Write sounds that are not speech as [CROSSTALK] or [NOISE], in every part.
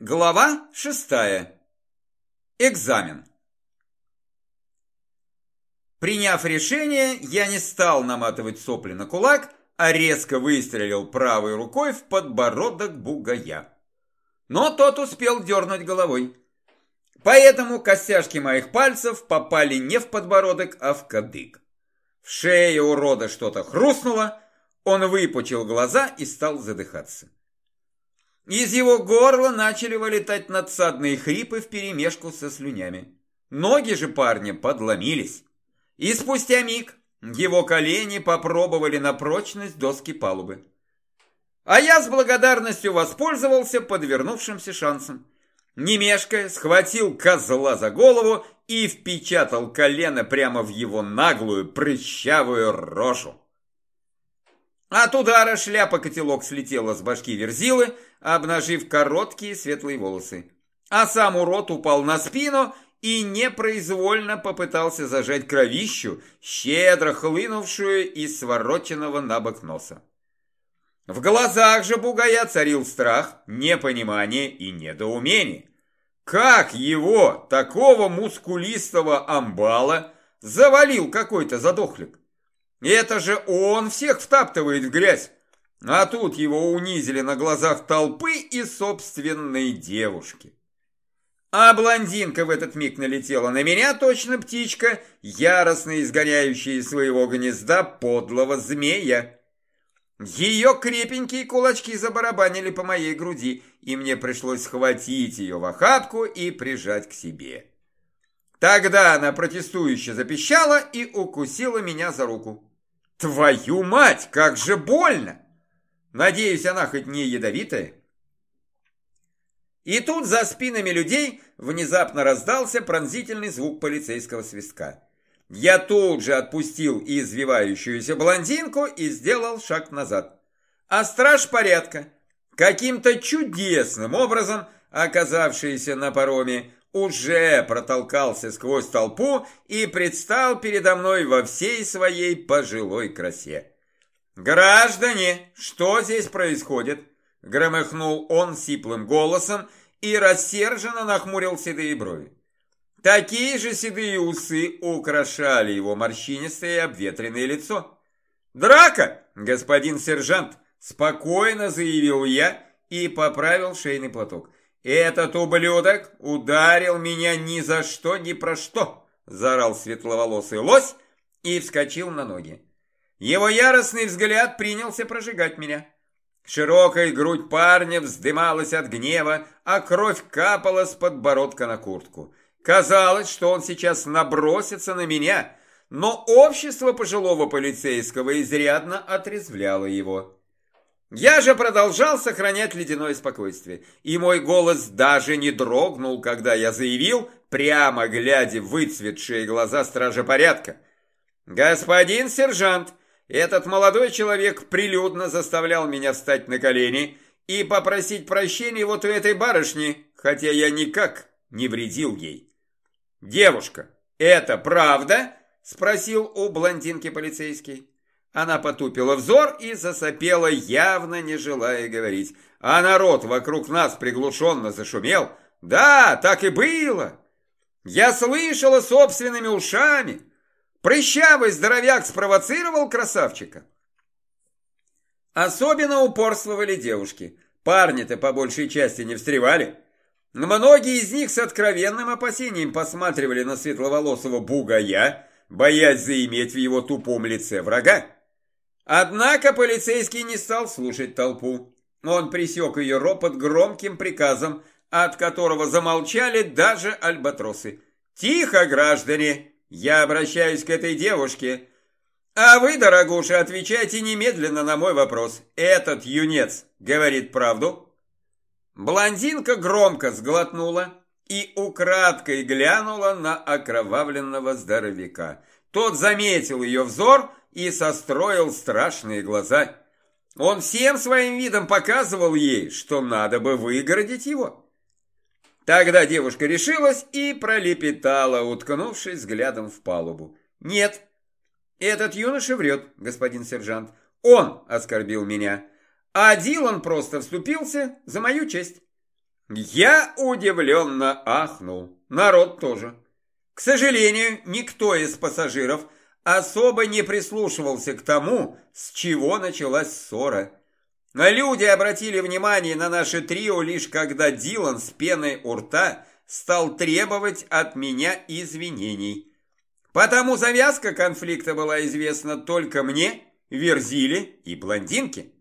Глава шестая. Экзамен. Приняв решение, я не стал наматывать сопли на кулак, а резко выстрелил правой рукой в подбородок бугая. Но тот успел дернуть головой. Поэтому костяшки моих пальцев попали не в подбородок, а в кадык. В шее урода что-то хрустнуло, он выпучил глаза и стал задыхаться. Из его горла начали вылетать надсадные хрипы вперемешку со слюнями. Ноги же парня подломились. И спустя миг его колени попробовали на прочность доски палубы. А я с благодарностью воспользовался подвернувшимся шансом. Не мешкая, схватил козла за голову и впечатал колено прямо в его наглую прыщавую рожу. От удара шляпа-котелок слетела с башки Верзилы, обнажив короткие светлые волосы. А сам урод упал на спину и непроизвольно попытался зажать кровищу, щедро хлынувшую из свороченного на бок носа. В глазах же бугая царил страх, непонимание и недоумение. Как его, такого мускулистого амбала, завалил какой-то задохлик? Это же он всех втаптывает в грязь. А тут его унизили на глазах толпы и собственной девушки. А блондинка в этот миг налетела на меня, точно птичка, яростно изгоняющая из своего гнезда подлого змея. Ее крепенькие кулачки забарабанили по моей груди, и мне пришлось схватить ее в охапку и прижать к себе. Тогда она протестующе запищала и укусила меня за руку. Твою мать, как же больно! Надеюсь, она хоть не ядовитая? И тут за спинами людей внезапно раздался пронзительный звук полицейского свистка. Я тут же отпустил извивающуюся блондинку и сделал шаг назад. А страж порядка, каким-то чудесным образом оказавшийся на пароме, уже протолкался сквозь толпу и предстал передо мной во всей своей пожилой красе. «Граждане, что здесь происходит?» Громыхнул он сиплым голосом и рассерженно нахмурил седые брови. Такие же седые усы украшали его морщинистое и обветренное лицо. «Драка, господин сержант!» Спокойно заявил я и поправил шейный платок. «Этот ублюдок ударил меня ни за что, ни про что!» Заорал светловолосый лось и вскочил на ноги. Его яростный взгляд принялся прожигать меня. Широкая грудь парня вздымалась от гнева, а кровь капала с подбородка на куртку. Казалось, что он сейчас набросится на меня, но общество пожилого полицейского изрядно отрезвляло его. Я же продолжал сохранять ледяное спокойствие, и мой голос даже не дрогнул, когда я заявил, прямо глядя в выцветшие глаза стража порядка. «Господин сержант, этот молодой человек прилюдно заставлял меня встать на колени и попросить прощения вот у этой барышни, хотя я никак не вредил ей». «Девушка, это правда?» – спросил у блондинки полицейский. Она потупила взор и засопела, явно не желая говорить. А народ вокруг нас приглушенно зашумел. Да, так и было. Я слышала собственными ушами. Прыщавый здоровяк спровоцировал красавчика. Особенно упорствовали девушки. Парни-то по большей части не встревали. Многие из них с откровенным опасением посматривали на светловолосого бугая, боясь заиметь в его тупом лице врага. Однако полицейский не стал слушать толпу. Он пресек ее ропот громким приказом, от которого замолчали даже альбатросы. «Тихо, граждане! Я обращаюсь к этой девушке. А вы, дорогуша, отвечайте немедленно на мой вопрос. Этот юнец говорит правду?» Блондинка громко сглотнула и украдкой глянула на окровавленного здоровяка. Тот заметил ее взор и состроил страшные глаза. Он всем своим видом показывал ей, что надо бы выгородить его. Тогда девушка решилась и пролепетала, уткнувшись взглядом в палубу. «Нет, этот юноша врет, господин сержант. Он оскорбил меня, а Дилан просто вступился за мою честь». Я удивленно ахнул. Народ тоже. К сожалению, никто из пассажиров особо не прислушивался к тому, с чего началась ссора. Люди обратили внимание на наше трио лишь когда Дилан с пеной у рта стал требовать от меня извинений. Потому завязка конфликта была известна только мне, Верзиле и блондинке.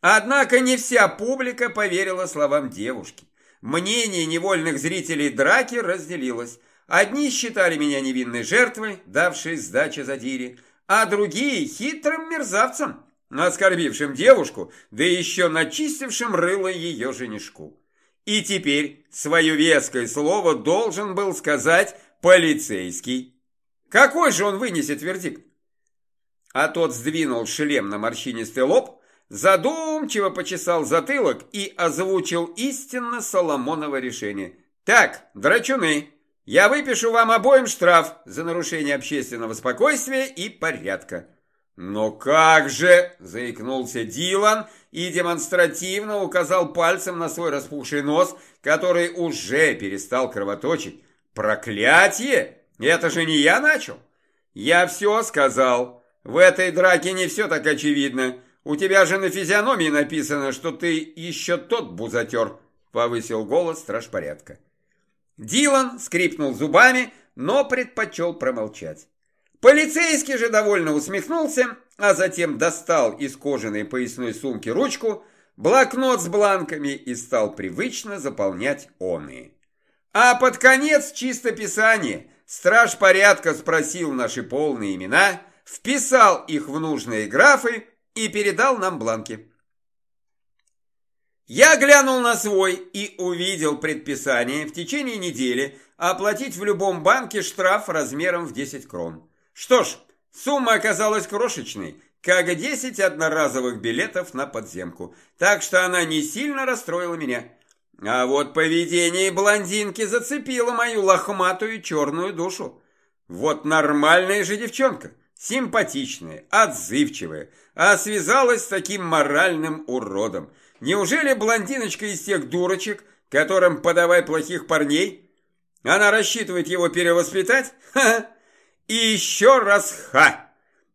Однако не вся публика поверила словам девушки. Мнение невольных зрителей драки разделилось. Одни считали меня невинной жертвой, давшей сдачи задире, а другие хитрым мерзавцем, оскорбившим девушку, да еще начистившим рыло ее женишку. И теперь свое веское слово должен был сказать полицейский. Какой же он вынесет вердикт? А тот сдвинул шлем на морщинистый лоб, задумчиво почесал затылок и озвучил истинно Соломоново решение. «Так, драчуны, я выпишу вам обоим штраф за нарушение общественного спокойствия и порядка». «Но как же!» – заикнулся Дилан и демонстративно указал пальцем на свой распухший нос, который уже перестал кровоточить. «Проклятие! Это же не я начал!» «Я все сказал. В этой драке не все так очевидно. У тебя же на физиономии написано, что ты еще тот бузатер, повысил голос страж порядка. Дилан скрипнул зубами, но предпочел промолчать. Полицейский же довольно усмехнулся, а затем достал из кожаной поясной сумки ручку, блокнот с бланками и стал привычно заполнять оные. А под конец чистописание страж порядка спросил наши полные имена, вписал их в нужные графы и передал нам бланки. Я глянул на свой и увидел предписание в течение недели оплатить в любом банке штраф размером в 10 крон. Что ж, сумма оказалась крошечной, как 10 одноразовых билетов на подземку, так что она не сильно расстроила меня. А вот поведение блондинки зацепило мою лохматую черную душу. Вот нормальная же девчонка, симпатичная, отзывчивая, а связалась с таким моральным уродом. Неужели блондиночка из тех дурочек, которым подавай плохих парней? Она рассчитывает его перевоспитать? Ха! И еще раз ха!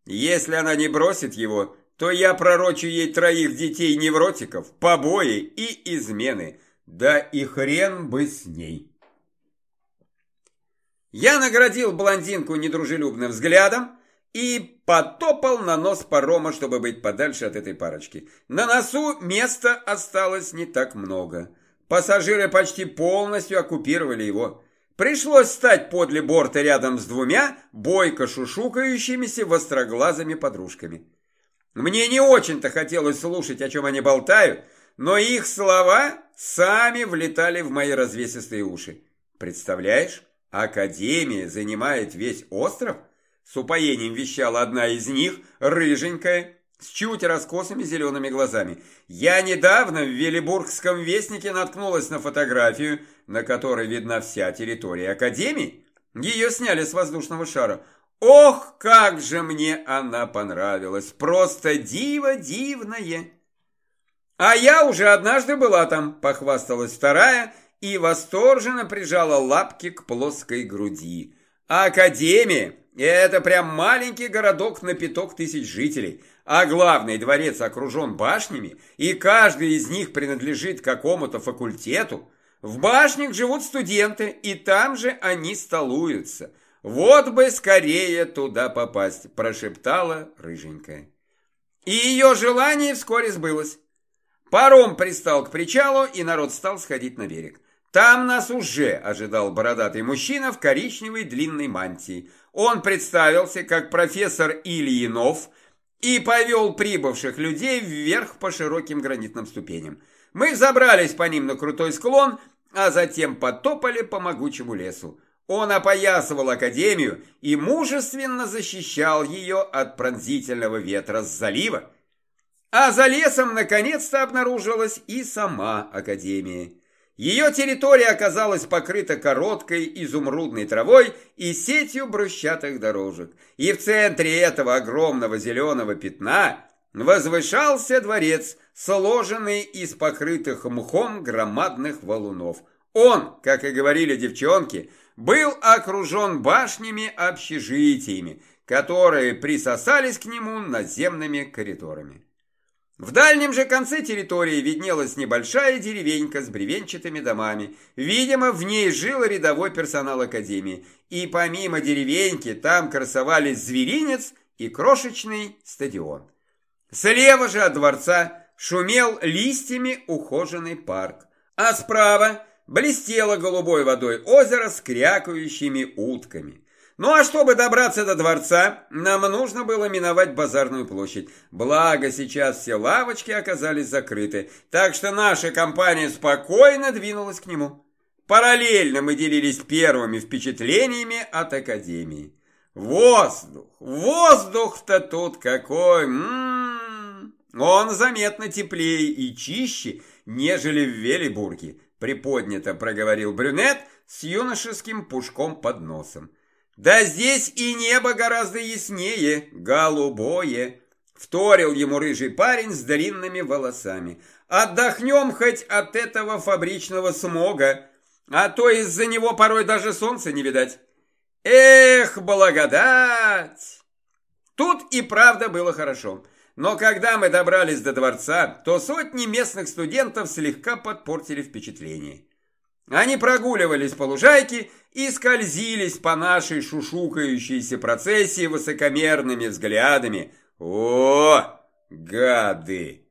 Если она не бросит его, то я пророчу ей троих детей-невротиков, побои и измены. Да и хрен бы с ней. Я наградил блондинку недружелюбным взглядом, и потопал на нос парома, чтобы быть подальше от этой парочки. На носу места осталось не так много. Пассажиры почти полностью оккупировали его. Пришлось стать подле борта рядом с двумя бойко шушукающимися востроглазыми подружками. Мне не очень-то хотелось слушать, о чем они болтают, но их слова сами влетали в мои развесистые уши. Представляешь, Академия занимает весь остров – с упоением вещала одна из них, рыженькая, с чуть раскосыми зелеными глазами. Я недавно в Велибургском вестнике наткнулась на фотографию, на которой видна вся территория Академии. Ее сняли с воздушного шара. Ох, как же мне она понравилась! Просто диво дивное! А я уже однажды была там, похвасталась вторая, и восторженно прижала лапки к плоской груди. Академия это прям маленький городок на пяток тысяч жителей, а главный дворец окружен башнями, и каждый из них принадлежит какому-то факультету. В башнях живут студенты, и там же они столуются. Вот бы скорее туда попасть, прошептала рыженькая. И ее желание вскоре сбылось. Паром пристал к причалу, и народ стал сходить на берег. Там нас уже ожидал бородатый мужчина в коричневой длинной мантии. Он представился как профессор Ильинов и повел прибывших людей вверх по широким гранитным ступеням. Мы забрались по ним на крутой склон, а затем потопали по могучему лесу. Он опоясывал Академию и мужественно защищал ее от пронзительного ветра с залива. А за лесом наконец-то обнаружилась и сама Академия. Ее территория оказалась покрыта короткой изумрудной травой и сетью брусчатых дорожек. И в центре этого огромного зеленого пятна возвышался дворец, сложенный из покрытых мхом громадных валунов. Он, как и говорили девчонки, был окружен башнями-общежитиями, которые присосались к нему наземными коридорами. В дальнем же конце территории виднелась небольшая деревенька с бревенчатыми домами. Видимо, в ней жил рядовой персонал академии. И помимо деревеньки там красовались зверинец и крошечный стадион. Слева же от дворца шумел листьями ухоженный парк. А справа блестело голубой водой озеро с крякающими утками. Ну а чтобы добраться до дворца, нам нужно было миновать базарную площадь. Благо сейчас все лавочки оказались закрыты, так что наша компания спокойно двинулась к нему. Параллельно мы делились первыми впечатлениями от Академии. Воздух, воздух-то тут какой! М -м -м. Он заметно теплее и чище, нежели в Велибурге, приподнято проговорил брюнет с юношеским пушком под носом. Да здесь и небо гораздо яснее, голубое, вторил ему рыжий парень с длинными волосами. Отдохнем хоть от этого фабричного смога, а то из-за него порой даже солнца не видать. Эх, благодать! Тут и правда было хорошо. Но когда мы добрались до дворца, то сотни местных студентов слегка подпортили впечатление. Они прогуливались по лужайке и скользились по нашей шушукающейся процессии высокомерными взглядами. О, гады!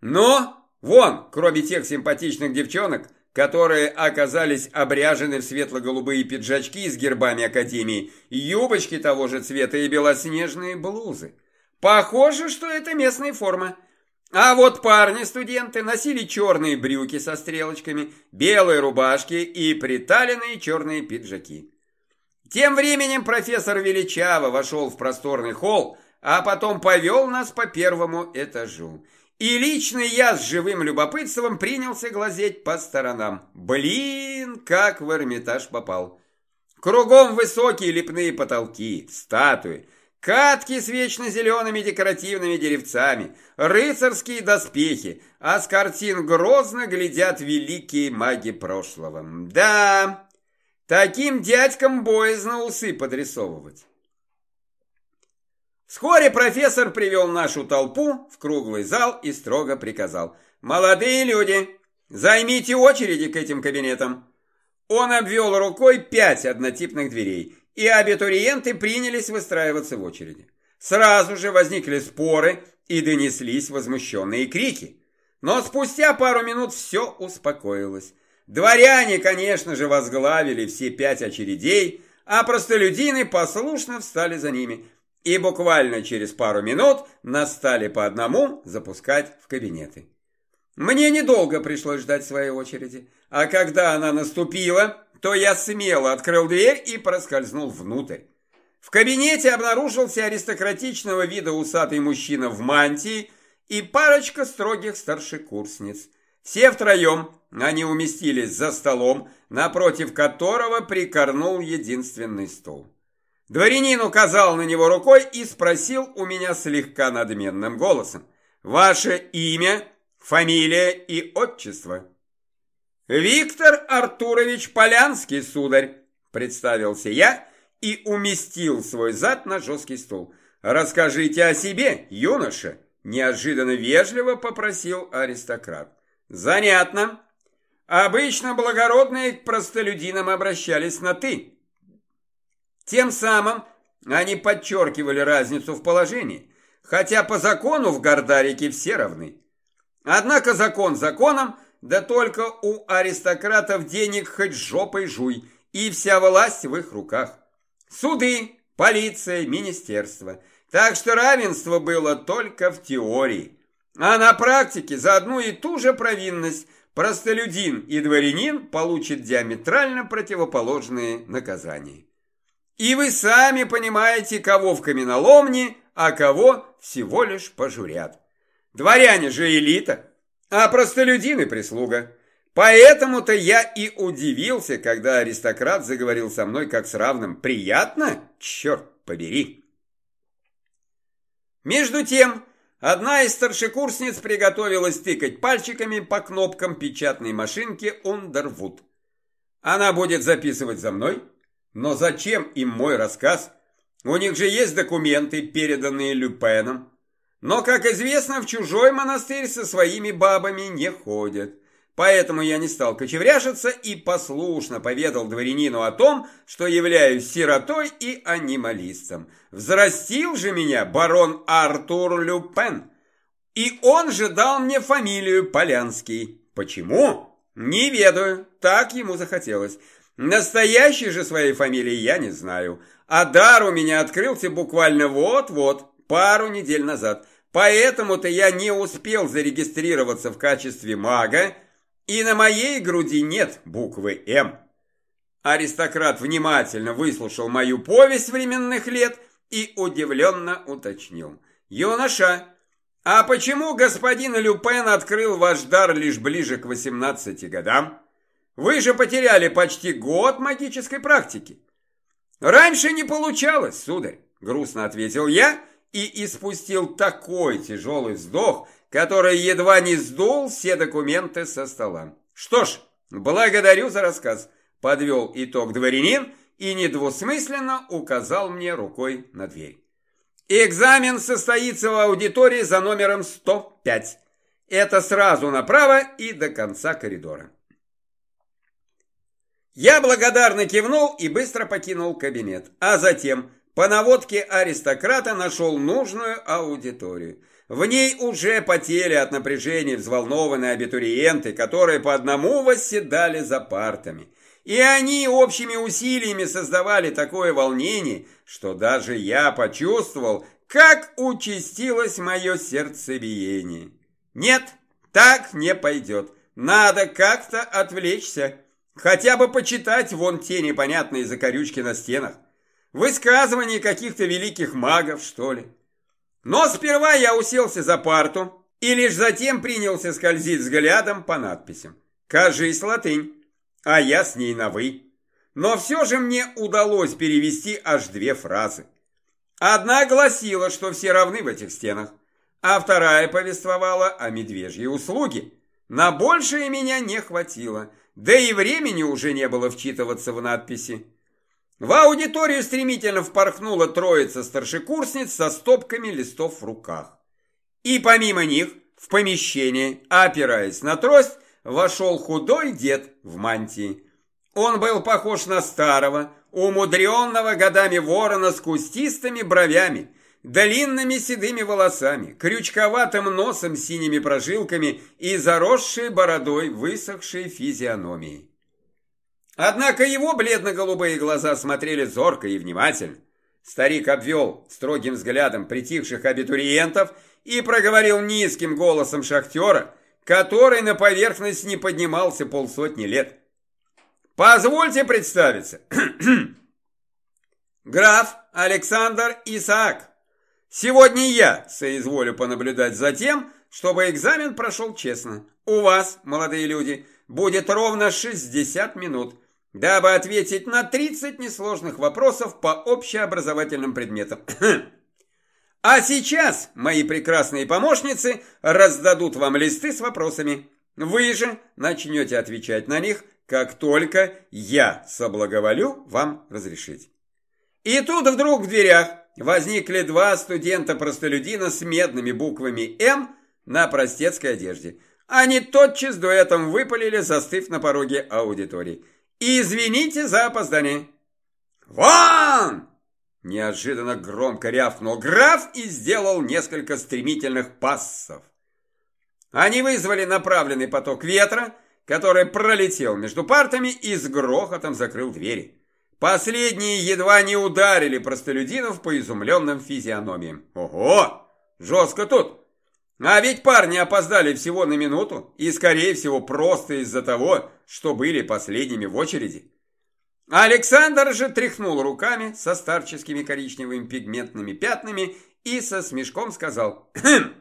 Но, вон, кроме тех симпатичных девчонок, которые оказались обряжены в светло-голубые пиджачки с гербами Академии, юбочки того же цвета и белоснежные блузы. Похоже, что это местная форма. А вот парни-студенты носили черные брюки со стрелочками, белые рубашки и приталенные черные пиджаки. Тем временем профессор Величаво вошел в просторный холл, а потом повел нас по первому этажу. И лично я с живым любопытством принялся глазеть по сторонам. Блин, как в Эрмитаж попал. Кругом высокие лепные потолки, статуи, Катки с вечно зелеными декоративными деревцами, рыцарские доспехи, а с картин грозно глядят великие маги прошлого. Да, таким дядькам боязно усы подрисовывать. Вскоре профессор привел нашу толпу в круглый зал и строго приказал. «Молодые люди, займите очереди к этим кабинетам». Он обвел рукой пять однотипных дверей и абитуриенты принялись выстраиваться в очереди. Сразу же возникли споры и донеслись возмущенные крики. Но спустя пару минут все успокоилось. Дворяне, конечно же, возглавили все пять очередей, а простолюдины послушно встали за ними. И буквально через пару минут нас стали по одному запускать в кабинеты. Мне недолго пришлось ждать своей очереди, а когда она наступила, то я смело открыл дверь и проскользнул внутрь. В кабинете обнаружился аристократичного вида усатый мужчина в мантии и парочка строгих старшекурсниц. Все втроем они уместились за столом, напротив которого прикорнул единственный стол. Дворянин указал на него рукой и спросил у меня слегка надменным голосом. «Ваше имя, фамилия и отчество?» «Виктор Артурович Полянский, сударь», – представился я и уместил свой зад на жесткий стул. «Расскажите о себе, юноша», – неожиданно вежливо попросил аристократ. «Занятно. Обычно благородные к простолюдинам обращались на «ты». Тем самым они подчеркивали разницу в положении, хотя по закону в Гордарике все равны. Однако закон законом – да только у аристократов денег хоть жопой жуй, и вся власть в их руках. Суды, полиция, министерство. Так что равенство было только в теории. А на практике за одну и ту же провинность простолюдин и дворянин получат диаметрально противоположные наказания. И вы сами понимаете, кого в каменоломне, а кого всего лишь пожурят. Дворяне же элита – а простолюдины прислуга. Поэтому-то я и удивился, когда аристократ заговорил со мной как с равным. Приятно? Черт побери! Между тем, Одна из старшекурсниц приготовилась тыкать пальчиками по кнопкам печатной машинки Underwood. Она будет записывать за мной? Но зачем им мой рассказ? У них же есть документы, переданные Люпеном. Но, как известно, в чужой монастырь со своими бабами не ходят. Поэтому я не стал кочевряжиться и послушно поведал дворянину о том, что являюсь сиротой и анималистом. Взрастил же меня барон Артур Люпен. И он же дал мне фамилию Полянский. Почему? Не ведаю, так ему захотелось. Настоящей же своей фамилии я не знаю. А дар у меня открылся буквально вот-вот, пару недель назад. Поэтому-то я не успел зарегистрироваться в качестве мага, и на моей груди нет буквы «М». Аристократ внимательно выслушал мою повесть временных лет и удивленно уточнил. «Юноша, а почему господин Люпен открыл ваш дар лишь ближе к 18 годам? Вы же потеряли почти год магической практики». «Раньше не получалось, сударь», — грустно ответил я и испустил такой тяжелый вздох, который едва не сдул все документы со стола. «Что ж, благодарю за рассказ», — подвел итог дворянин и недвусмысленно указал мне рукой на дверь. Экзамен состоится в аудитории за номером 105. Это сразу направо и до конца коридора. Я благодарно кивнул и быстро покинул кабинет, а затем по наводке аристократа нашел нужную аудиторию. В ней уже потели от напряжения взволнованные абитуриенты, которые по одному восседали за партами. И они общими усилиями создавали такое волнение, что даже я почувствовал, как участилось мое сердцебиение. Нет, так не пойдет. Надо как-то отвлечься. Хотя бы почитать вон те непонятные закорючки на стенах. Высказывания каких-то великих магов, что ли. Но сперва я уселся за парту и лишь затем принялся скользить взглядом по надписям. Кажись, латынь а я с ней на «вы». Но все же мне удалось перевести аж две фразы. Одна гласила, что все равны в этих стенах, а вторая повествовала о медвежьей услуге. На большее меня не хватило, да и времени уже не было вчитываться в надписи. В аудиторию стремительно впорхнула троица старшекурсниц со стопками листов в руках. И помимо них в помещение, опираясь на трость, вошел худой дед в мантии. Он был похож на старого, умудренного годами ворона с кустистыми бровями, длинными седыми волосами, крючковатым носом с синими прожилками и заросшей бородой высохшей физиономией. Однако его бледно-голубые глаза смотрели зорко и внимательно. Старик обвел строгим взглядом притихших абитуриентов и проговорил низким голосом шахтера – который на поверхность не поднимался полсотни лет. Позвольте представиться. [CLEARS THROAT] Граф Александр Исаак. Сегодня я соизволю понаблюдать за тем, чтобы экзамен прошел честно. У вас, молодые люди, будет ровно 60 минут, дабы ответить на 30 несложных вопросов по общеобразовательным предметам. [COUGHS] А сейчас мои прекрасные помощницы раздадут вам листы с вопросами. Вы же начнете отвечать на них, как только я соблаговолю вам разрешить. И тут вдруг в дверях возникли два студента-простолюдина с медными буквами «М» на простецкой одежде. Они тотчас дуэтом выпалили, застыв на пороге аудитории. «Извините за опоздание». «Вон!» Неожиданно громко рявкнул граф и сделал несколько стремительных пассов. Они вызвали направленный поток ветра, который пролетел между партами и с грохотом закрыл двери. Последние едва не ударили простолюдинов по изумленным физиономиям. Ого! Жестко тут! А ведь парни опоздали всего на минуту, и, скорее всего, просто из-за того, что были последними в очереди. Александр же тряхнул руками со старческими коричневыми пигментными пятнами и со смешком сказал «Хм,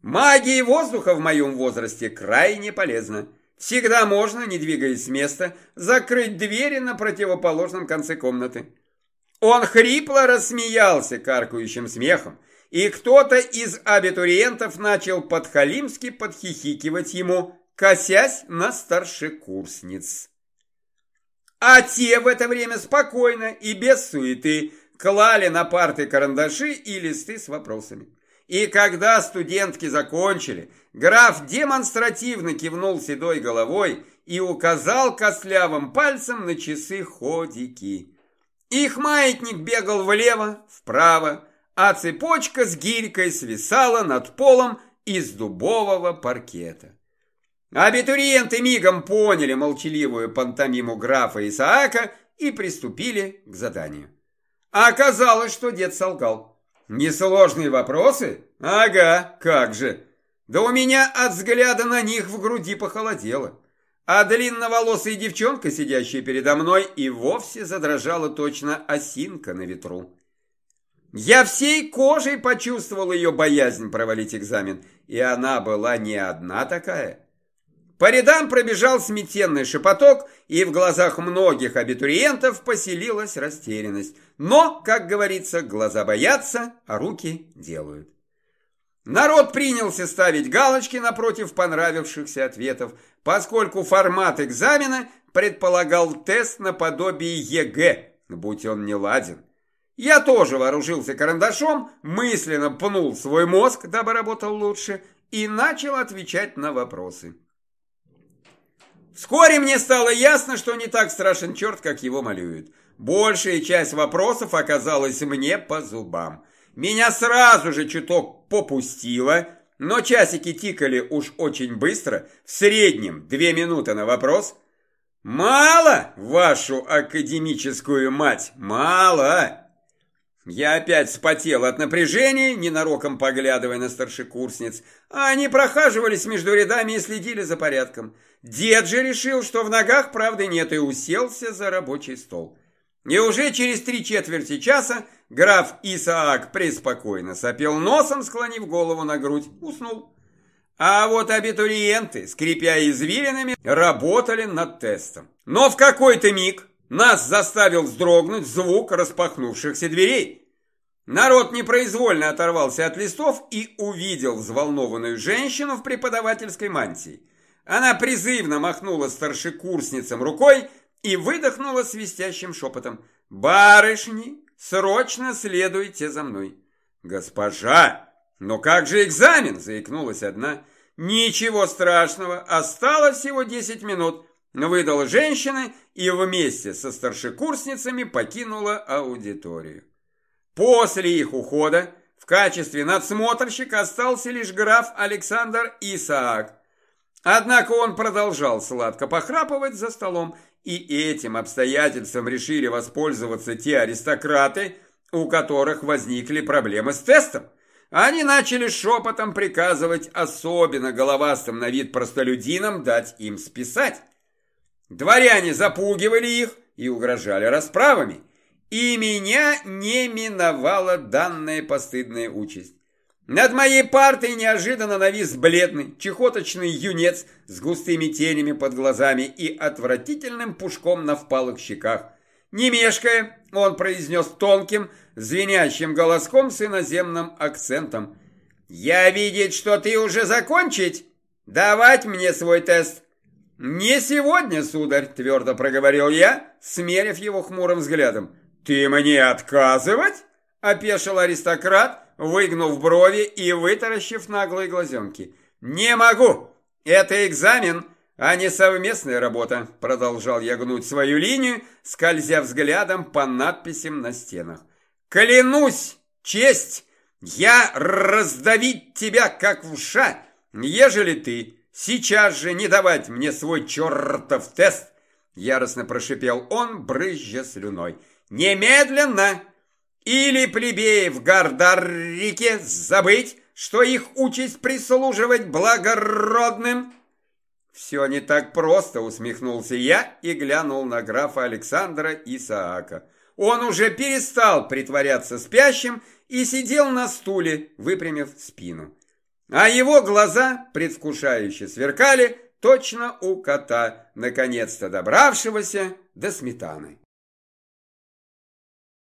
«Магия воздуха в моем возрасте крайне полезна. Всегда можно, не двигаясь с места, закрыть двери на противоположном конце комнаты». Он хрипло рассмеялся каркающим смехом и кто-то из абитуриентов начал подхалимски подхихикивать ему, косясь на старшекурсниц. А те в это время спокойно и без суеты клали на парты карандаши и листы с вопросами. И когда студентки закончили, граф демонстративно кивнул седой головой и указал костлявым пальцем на часы-ходики. Их маятник бегал влево, вправо, а цепочка с гирькой свисала над полом из дубового паркета. Абитуриенты мигом поняли молчаливую пантомиму графа Исаака и приступили к заданию. Оказалось, что дед солгал. Несложные вопросы? Ага, как же. Да у меня от взгляда на них в груди похолодело. А длинноволосая девчонка, сидящая передо мной, и вовсе задрожала точно осинка на ветру. Я всей кожей почувствовал ее боязнь провалить экзамен, и она была не одна такая. По рядам пробежал сметенный шепоток, и в глазах многих абитуриентов поселилась растерянность. Но, как говорится, глаза боятся, а руки делают. Народ принялся ставить галочки напротив понравившихся ответов, поскольку формат экзамена предполагал тест наподобие ЕГЭ, будь он не ладен. Я тоже вооружился карандашом, мысленно пнул свой мозг, дабы работал лучше, и начал отвечать на вопросы. Вскоре мне стало ясно, что не так страшен черт, как его малюют. Большая часть вопросов оказалась мне по зубам. Меня сразу же чуток попустило, но часики тикали уж очень быстро, в среднем две минуты на вопрос. «Мало, вашу академическую мать, мало!» Я опять вспотел от напряжения, ненароком поглядывая на старшекурсниц, а они прохаживались между рядами и следили за порядком. Дед же решил, что в ногах правды нет, и уселся за рабочий стол. И уже через три четверти часа граф Исаак преспокойно сопел носом, склонив голову на грудь, уснул. А вот абитуриенты, скрипя извилинами, работали над тестом. Но в какой-то миг нас заставил вздрогнуть звук распахнувшихся дверей. Народ непроизвольно оторвался от листов и увидел взволнованную женщину в преподавательской мантии. Она призывно махнула старшекурсницам рукой и выдохнула свистящим шепотом. «Барышни, срочно следуйте за мной!» «Госпожа, но как же экзамен?» – заикнулась одна. «Ничего страшного, осталось всего десять минут», – выдала женщина и вместе со старшекурсницами покинула аудиторию. После их ухода в качестве надсмотрщика остался лишь граф Александр Исаак. Однако он продолжал сладко похрапывать за столом, и этим обстоятельством решили воспользоваться те аристократы, у которых возникли проблемы с тестом. Они начали шепотом приказывать особенно головастым на вид простолюдинам дать им списать. Дворяне запугивали их и угрожали расправами. И меня не миновала данная постыдная участь. Над моей партой неожиданно навис бледный, чехоточный юнец с густыми тенями под глазами и отвратительным пушком на впалых щеках. Не мешкая, он произнес тонким, звенящим голоском с иноземным акцентом. «Я видеть, что ты уже закончить? Давать мне свой тест!» «Не сегодня, сударь», — твердо проговорил я, смерив его хмурым взглядом. «Ты мне отказывать?» — опешил аристократ, выгнув брови и вытаращив наглые глазенки. «Не могу! Это экзамен, а не совместная работа», — продолжал я гнуть свою линию, скользя взглядом по надписям на стенах. «Клянусь, честь, я раздавить тебя, как вша, ежели ты...» Сейчас же не давать мне свой чертов тест!» Яростно прошипел он, брызжа слюной. «Немедленно! Или плебеев Гардарике забыть, что их участь прислуживать благородным!» «Все не так просто», — усмехнулся я и глянул на графа Александра Исаака. Он уже перестал притворяться спящим и сидел на стуле, выпрямив спину а его глаза предвкушающе сверкали точно у кота, наконец-то добравшегося до сметаны.